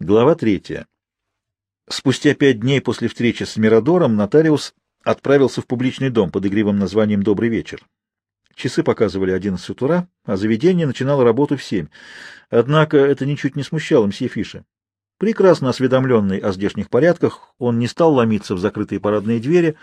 Глава третья. Спустя пять дней после встречи с Мирадором нотариус отправился в публичный дом под игривым названием «Добрый вечер». Часы показывали 11 утра, а заведение начинало работу в 7. Однако это ничуть не смущало мсье Фиша. Прекрасно осведомленный о здешних порядках, он не стал ломиться в закрытые парадные двери.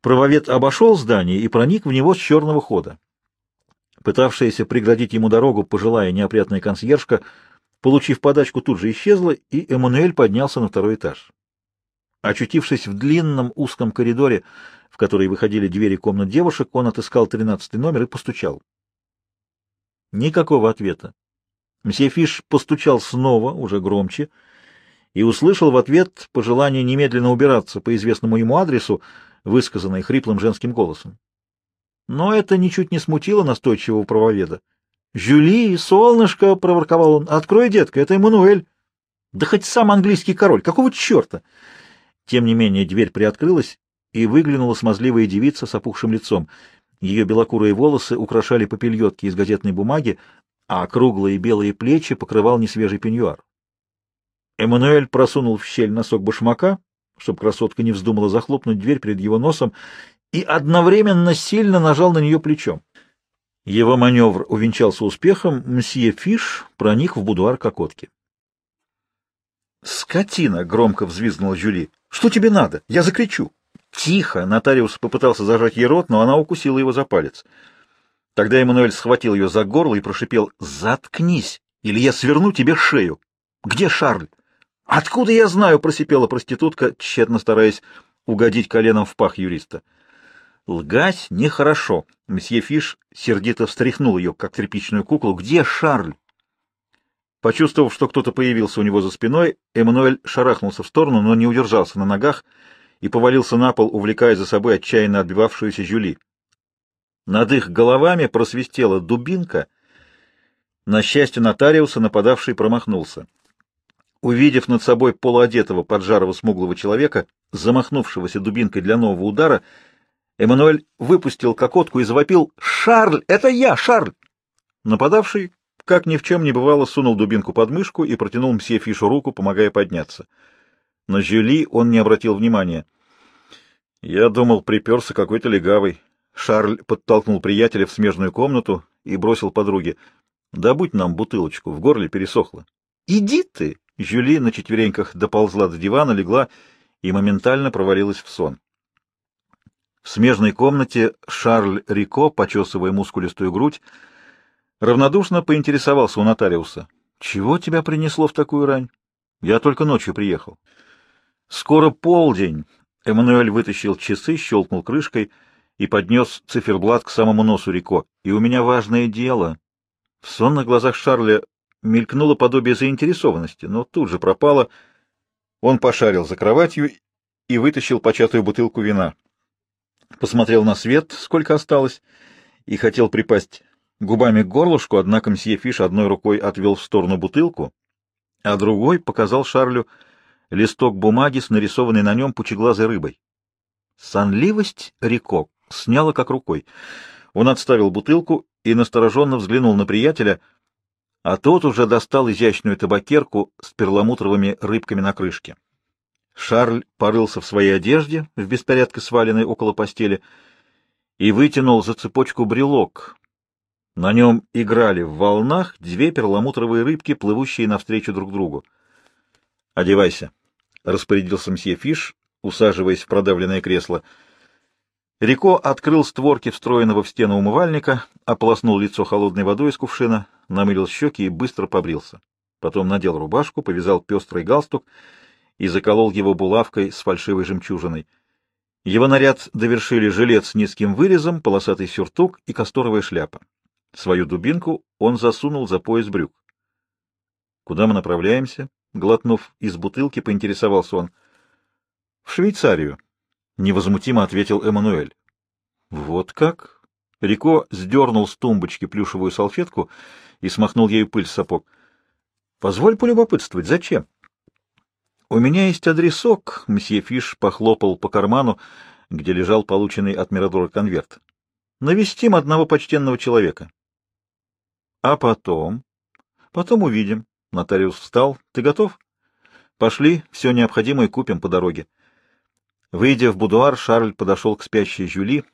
Правовед обошел здание и проник в него с черного хода. Пытавшаяся преградить ему дорогу пожилая неопрятная консьержка — Получив подачку, тут же исчезла, и Эммануэль поднялся на второй этаж. Очутившись в длинном узком коридоре, в который выходили двери комнат девушек, он отыскал тринадцатый номер и постучал. Никакого ответа. Мсье Фиш постучал снова, уже громче, и услышал в ответ пожелание немедленно убираться по известному ему адресу, высказанное хриплым женским голосом. Но это ничуть не смутило настойчивого правоведа. «Жюли, солнышко!» — проворковал он. «Открой, детка, это Эммануэль!» «Да хоть сам английский король! Какого черта?» Тем не менее дверь приоткрылась, и выглянула смазливая девица с опухшим лицом. Ее белокурые волосы украшали попельотки из газетной бумаги, а круглые белые плечи покрывал несвежий пеньюар. Эммануэль просунул в щель носок башмака, чтобы красотка не вздумала захлопнуть дверь перед его носом, и одновременно сильно нажал на нее плечом. Его маневр увенчался успехом, мсье Фиш проник в будуар Кокотки. «Скотина!» — громко взвизгнула Жюли. «Что тебе надо? Я закричу!» «Тихо!» — нотариус попытался зажать ей рот, но она укусила его за палец. Тогда Эммануэль схватил ее за горло и прошипел «Заткнись, или я сверну тебе шею!» «Где Шарль?» «Откуда я знаю?» — просипела проститутка, тщетно стараясь угодить коленом в пах юриста. Лгать нехорошо. Месье Фиш сердито встряхнул ее, как тряпичную куклу. «Где Шарль?» Почувствовав, что кто-то появился у него за спиной, Эммануэль шарахнулся в сторону, но не удержался на ногах и повалился на пол, увлекая за собой отчаянно отбивавшуюся Жюли. Над их головами просвистела дубинка. На счастье нотариуса нападавший промахнулся. Увидев над собой полуодетого поджарого смуглого человека, замахнувшегося дубинкой для нового удара, Эммануэль выпустил кокотку и завопил «Шарль! Это я, Шарль!» Нападавший, как ни в чем не бывало, сунул дубинку под мышку и протянул мсье Фишу руку, помогая подняться. На Жюли он не обратил внимания. «Я думал, приперся какой-то легавый». Шарль подтолкнул приятеля в смежную комнату и бросил подруге. «Добудь нам бутылочку, в горле пересохло». «Иди ты!» Жюли на четвереньках доползла до дивана, легла и моментально провалилась в сон. В смежной комнате Шарль Рико, почесывая мускулистую грудь, равнодушно поинтересовался у нотариуса. — Чего тебя принесло в такую рань? Я только ночью приехал. — Скоро полдень. Эммануэль вытащил часы, щелкнул крышкой и поднес циферблат к самому носу Рико. — И у меня важное дело. В сонных глазах Шарля мелькнуло подобие заинтересованности, но тут же пропало. Он пошарил за кроватью и вытащил початую бутылку вина посмотрел на свет, сколько осталось, и хотел припасть губами к горлышку, однако мсье Фиш одной рукой отвел в сторону бутылку, а другой показал Шарлю листок бумаги с нарисованной на нем пучеглазой рыбой. Сонливость Рико сняла как рукой. Он отставил бутылку и настороженно взглянул на приятеля, а тот уже достал изящную табакерку с перламутровыми рыбками на крышке. Шарль порылся в своей одежде, в беспорядке сваленной около постели, и вытянул за цепочку брелок. На нем играли в волнах две перламутровые рыбки, плывущие навстречу друг другу. — Одевайся, — распорядился мсье Фиш, усаживаясь в продавленное кресло. Рико открыл створки встроенного в стену умывальника, ополоснул лицо холодной водой из кувшина, намылил щеки и быстро побрился. Потом надел рубашку, повязал пестрый галстук — и заколол его булавкой с фальшивой жемчужиной. Его наряд довершили жилет с низким вырезом, полосатый сюртук и касторовая шляпа. Свою дубинку он засунул за пояс брюк. — Куда мы направляемся? — глотнув из бутылки, поинтересовался он. — В Швейцарию, — невозмутимо ответил Эммануэль. — Вот как? Рико сдернул с тумбочки плюшевую салфетку и смахнул ею пыль с сапог. — Позволь полюбопытствовать, зачем? — «У меня есть адресок», — мсье Фиш похлопал по карману, где лежал полученный от Мирадора конверт. «Навестим одного почтенного человека». «А потом?» «Потом увидим». Нотариус встал. «Ты готов?» Пошли, все необходимое купим по дороге. Выйдя в будуар, Шарль подошел к спящей Жюли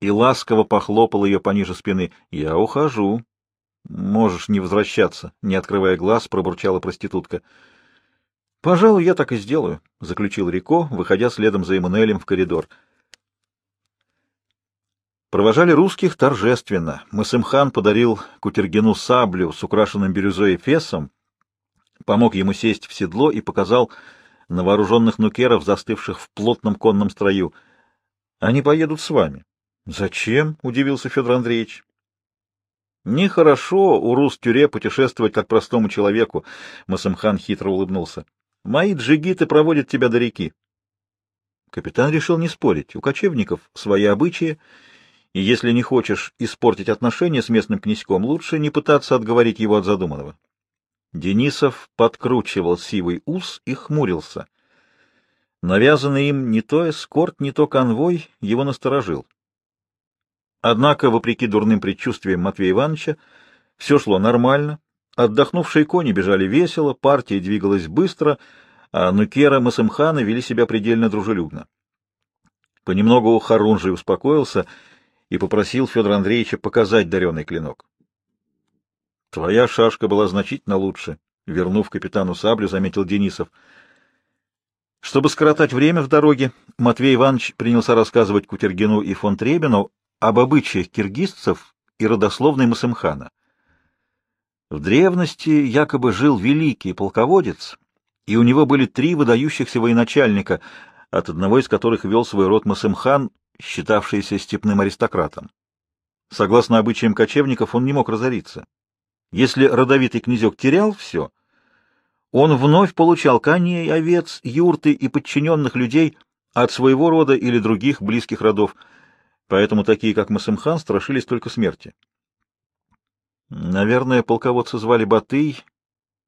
и ласково похлопал ее пониже спины. — Я ухожу. — Можешь не возвращаться, — не открывая глаз, пробурчала проститутка. — Пожалуй, я так и сделаю, — заключил Рико, выходя следом за Эммануэлем в коридор. Провожали русских торжественно. Мысымхан подарил Кутергину саблю с украшенным бирюзой фесом, помог ему сесть в седло и показал на вооруженных нукеров, застывших в плотном конном строю. — Они поедут с вами. — Зачем? — удивился Федор Андреевич. — Нехорошо у Рус-Тюре путешествовать как простому человеку, — Масымхан хитро улыбнулся. — Мои джигиты проводят тебя до реки. Капитан решил не спорить. У кочевников свои обычаи, и если не хочешь испортить отношения с местным князьком, лучше не пытаться отговорить его от задуманного. Денисов подкручивал сивый ус и хмурился. Навязанный им не то эскорт, не то конвой его насторожил. Однако, вопреки дурным предчувствиям Матвея Ивановича, все шло нормально, отдохнувшие кони бежали весело, партия двигалась быстро, а Нукера и Масымхана вели себя предельно дружелюбно. Понемногу Харунжий успокоился и попросил Федора Андреевича показать даренный клинок. Твоя шашка была значительно лучше, вернув капитану саблю, заметил Денисов. Чтобы скоротать время в дороге, Матвей Иванович принялся рассказывать Кутергину и фон Требину об обычаях киргизцев и родословной Масымхана. В древности якобы жил великий полководец, и у него были три выдающихся военачальника, от одного из которых вел свой род Масымхан, считавшийся степным аристократом. Согласно обычаям кочевников, он не мог разориться. Если родовитый князек терял все, он вновь получал коней, овец, юрты и подчиненных людей от своего рода или других близких родов, поэтому такие, как Масымхан, страшились только смерти. Наверное, полководца звали Батый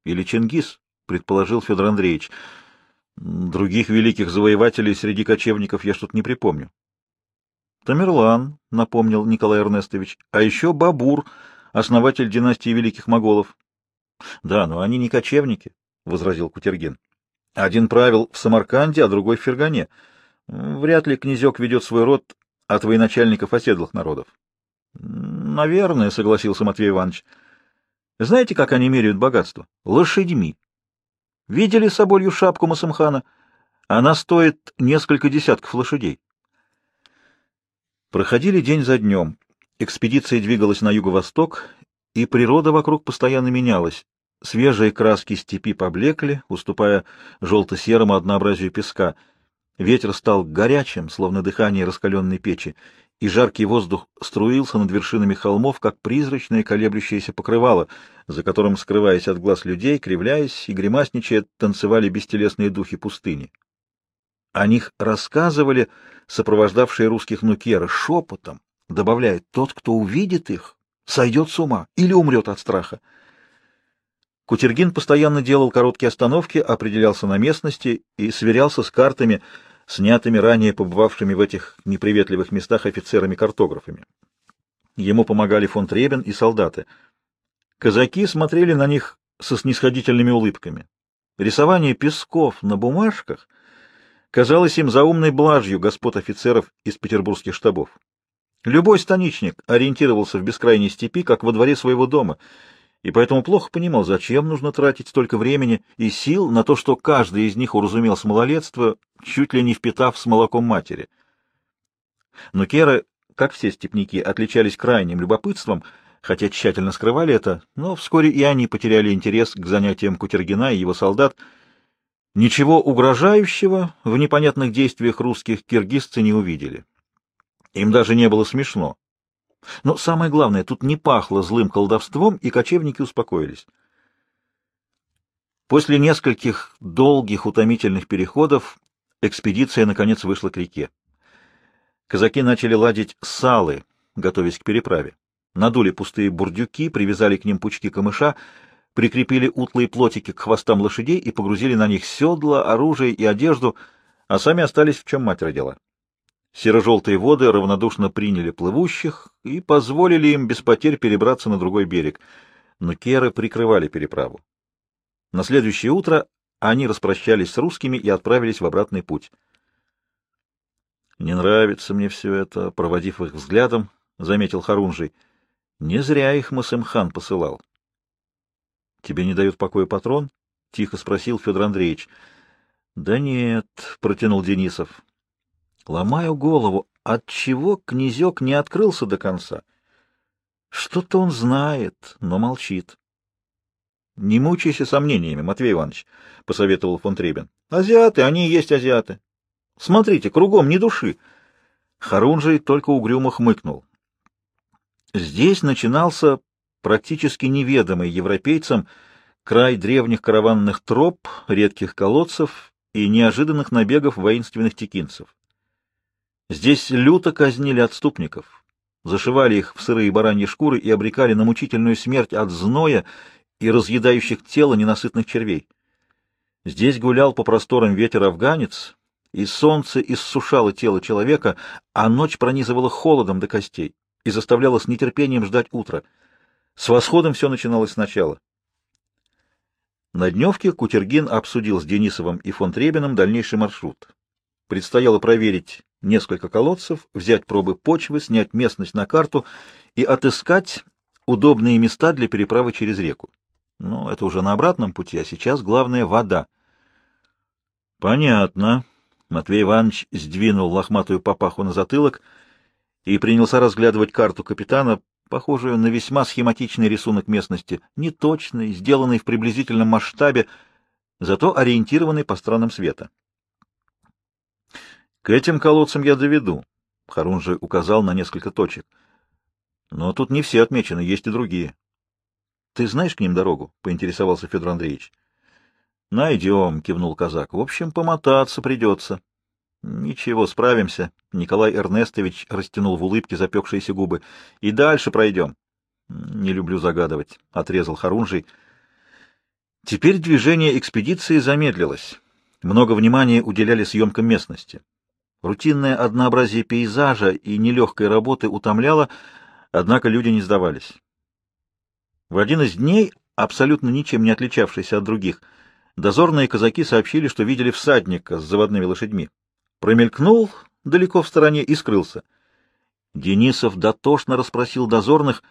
или Чингис, предположил Федор Андреевич. Других великих завоевателей среди кочевников я что-то не припомню. Тамерлан, напомнил Николай Эрнестович, а еще Бабур — основатель династии великих моголов. — Да, но они не кочевники, — возразил Кутергин. — Один правил в Самарканде, а другой в Фергане. Вряд ли князек ведет свой род от военачальников оседлых народов. — Наверное, — согласился Матвей Иванович. — Знаете, как они меряют богатство? Лошадьми. Видели соболью шапку Масамхана? Она стоит несколько десятков лошадей. Проходили день за днем. Экспедиция двигалась на юго-восток, и природа вокруг постоянно менялась. Свежие краски степи поблекли, уступая желто-серому однообразию песка. Ветер стал горячим, словно дыхание раскаленной печи, и жаркий воздух струился над вершинами холмов, как призрачное колеблющееся покрывало, за которым, скрываясь от глаз людей, кривляясь и гримасничая, танцевали бестелесные духи пустыни. О них рассказывали сопровождавшие русских нукеры шепотом, Добавляет, тот, кто увидит их, сойдет с ума или умрет от страха. Кутергин постоянно делал короткие остановки, определялся на местности и сверялся с картами, снятыми ранее побывавшими в этих неприветливых местах офицерами-картографами. Ему помогали фон Требен и солдаты. Казаки смотрели на них со снисходительными улыбками. Рисование песков на бумажках казалось им заумной блажью господ офицеров из петербургских штабов. Любой станичник ориентировался в бескрайней степи, как во дворе своего дома, и поэтому плохо понимал, зачем нужно тратить столько времени и сил на то, что каждый из них уразумел с малолетства, чуть ли не впитав с молоком матери. Но керы, как все степняки, отличались крайним любопытством, хотя тщательно скрывали это, но вскоре и они потеряли интерес к занятиям Кутергина и его солдат. Ничего угрожающего в непонятных действиях русских киргизцы не увидели. Им даже не было смешно. Но самое главное, тут не пахло злым колдовством, и кочевники успокоились. После нескольких долгих утомительных переходов экспедиция, наконец, вышла к реке. Казаки начали ладить салы, готовясь к переправе. Надули пустые бурдюки, привязали к ним пучки камыша, прикрепили утлые плотики к хвостам лошадей и погрузили на них седла, оружие и одежду, а сами остались в чем мать родила. Серо-желтые воды равнодушно приняли плывущих и позволили им без потерь перебраться на другой берег, но керы прикрывали переправу. На следующее утро они распрощались с русскими и отправились в обратный путь. «Не нравится мне все это», — проводив их взглядом, заметил Харунжий. «Не зря их Масымхан посылал». «Тебе не дает покоя патрон?» — тихо спросил Федор Андреевич. «Да нет», — протянул Денисов. «Ломаю голову, отчего князек не открылся до конца?» Что-то он знает, но молчит. — Не мучайся сомнениями, Матвей Иванович, — посоветовал фон Требен. — Азиаты, они и есть азиаты. Смотрите, кругом ни души. Харунжий только угрюмо хмыкнул. Здесь начинался практически неведомый европейцам край древних караванных троп, редких колодцев и неожиданных набегов воинственных текинцев. Здесь люто казнили отступников, зашивали их в сырые бараньи шкуры и обрекали на мучительную смерть от зноя и разъедающих тело ненасытных червей. Здесь гулял по просторам ветер-афганец, и солнце иссушало тело человека, а ночь пронизывала холодом до костей и заставляла с нетерпением ждать утра. С восходом все начиналось сначала. На дневке Кутергин обсудил с Денисовым и фон Требиным дальнейший маршрут. Предстояло проверить несколько колодцев, взять пробы почвы, снять местность на карту и отыскать удобные места для переправы через реку. Но это уже на обратном пути, а сейчас главное — вода. — Понятно. Матвей Иванович сдвинул лохматую папаху на затылок и принялся разглядывать карту капитана, похожую на весьма схематичный рисунок местности, неточный, сделанный в приблизительном масштабе, зато ориентированный по странам света. К этим колодцам я доведу. Харунжи указал на несколько точек. Но тут не все отмечены, есть и другие. — Ты знаешь к ним дорогу? — поинтересовался Федор Андреевич. — Найдем, — кивнул казак. — В общем, помотаться придется. — Ничего, справимся. Николай Эрнестович растянул в улыбке запекшиеся губы. — И дальше пройдем. — Не люблю загадывать, — отрезал Харунжий. Теперь движение экспедиции замедлилось. Много внимания уделяли съемкам местности. Рутинное однообразие пейзажа и нелегкой работы утомляло, однако люди не сдавались. В один из дней, абсолютно ничем не отличавшийся от других, дозорные казаки сообщили, что видели всадника с заводными лошадьми. Промелькнул далеко в стороне и скрылся. Денисов дотошно расспросил дозорных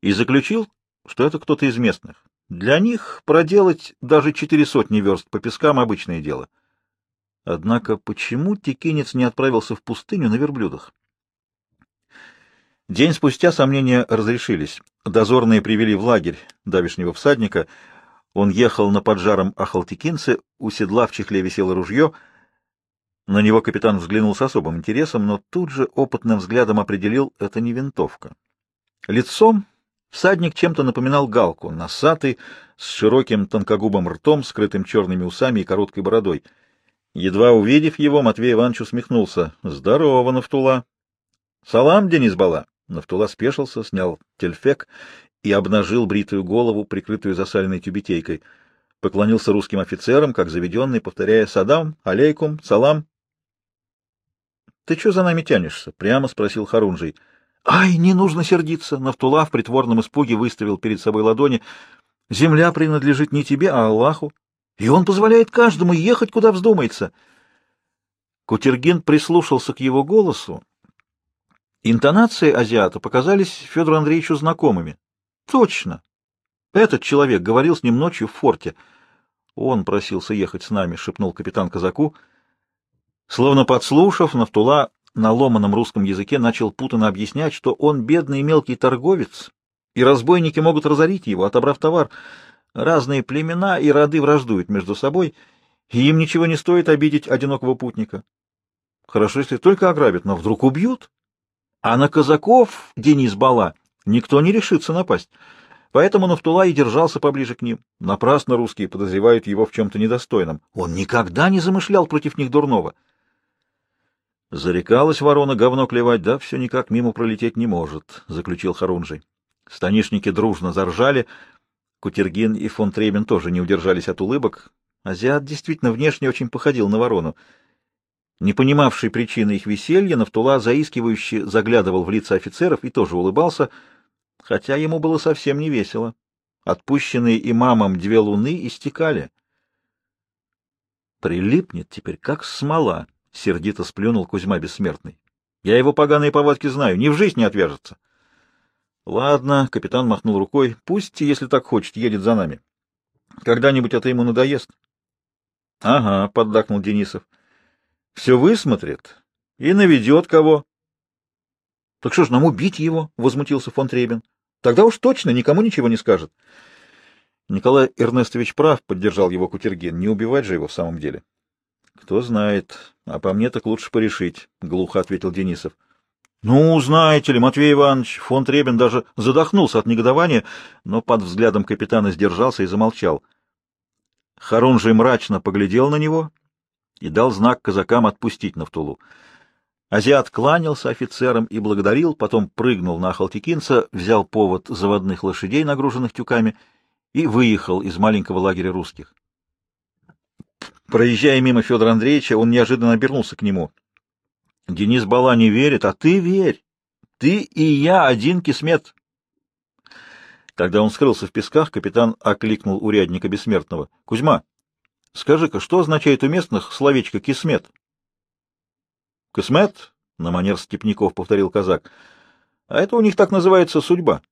и заключил, что это кто-то из местных. Для них проделать даже четыре сотни верст по пескам — обычное дело — Однако почему текинец не отправился в пустыню на верблюдах? День спустя сомнения разрешились. Дозорные привели в лагерь давишнего всадника. Он ехал на поджаром ахалтекинце, у седла в чехле висело ружье. На него капитан взглянул с особым интересом, но тут же опытным взглядом определил — это не винтовка. Лицом всадник чем-то напоминал галку, носатый, с широким тонкогубым ртом, скрытым черными усами и короткой бородой — Едва увидев его, Матвей Иванович усмехнулся. — Здорово, Нафтула! — Салам, Денис Бала! Нафтула спешился, снял тельфек и обнажил бритую голову, прикрытую засаленной тюбетейкой. Поклонился русским офицерам, как заведенный, повторяя «Садам, алейкум, салам». — Ты что за нами тянешься? — прямо спросил Харунжий. — Ай, не нужно сердиться! Нафтула в притворном испуге выставил перед собой ладони. — Земля принадлежит не тебе, а Аллаху. И он позволяет каждому ехать, куда вздумается. Кутергин прислушался к его голосу. Интонации азиата показались Федору Андреевичу знакомыми. Точно. Этот человек говорил с ним ночью в форте. Он просился ехать с нами, шепнул капитан казаку. Словно подслушав, Нафтула на ломаном русском языке начал путанно объяснять, что он бедный мелкий торговец, и разбойники могут разорить его, отобрав товар. Разные племена и роды враждуют между собой, и им ничего не стоит обидеть одинокого путника. Хорошо, если только ограбят, но вдруг убьют. А на казаков, Денис Бала, никто не решится напасть. Поэтому Нафтула и держался поближе к ним. Напрасно русские подозревают его в чем-то недостойном. Он никогда не замышлял против них дурного. Зарекалась ворона говно клевать, да все никак мимо пролететь не может, — заключил Харунжий. Станишники дружно заржали, Кутергин и фон Требен тоже не удержались от улыбок. Азиат действительно внешне очень походил на ворону. Не понимавший причины их веселья, Нафтула заискивающе заглядывал в лица офицеров и тоже улыбался, хотя ему было совсем не весело. Отпущенные имамом две луны истекали. Прилипнет теперь, как смола, — сердито сплюнул Кузьма Бессмертный. Я его поганые повадки знаю, ни в жизнь не отвяжется. Ладно, капитан махнул рукой, пусть, если так хочет, едет за нами. Когда-нибудь это ему надоест. — Ага, — поддакнул Денисов. — Все высмотрит и наведет кого. — Так что ж, нам убить его? — возмутился фон Требин. — Тогда уж точно никому ничего не скажет. Николай Эрнестович прав, — поддержал его Кутергин. Не убивать же его в самом деле. — Кто знает. А по мне так лучше порешить, — глухо ответил Денисов. — Ну, знаете ли, Матвей Иванович, фон Требин даже задохнулся от негодования, но под взглядом капитана сдержался и замолчал. — Харунжий мрачно поглядел на него и дал знак казакам отпустить Нафтулу. Азиат кланялся офицерам и благодарил, потом прыгнул на Халтикинца, взял повод заводных лошадей, нагруженных тюками, и выехал из маленького лагеря русских. Проезжая мимо Федора Андреевича, он неожиданно обернулся к нему. — Денис Бала не верит, а ты верь. Ты и я один кисмет. Когда он скрылся в песках, капитан окликнул урядника бессмертного. — Кузьма, скажи-ка, что означает у местных словечко «кисмет»? — Кисмет? — на манер степняков повторил казак. — А это у них так называется судьба.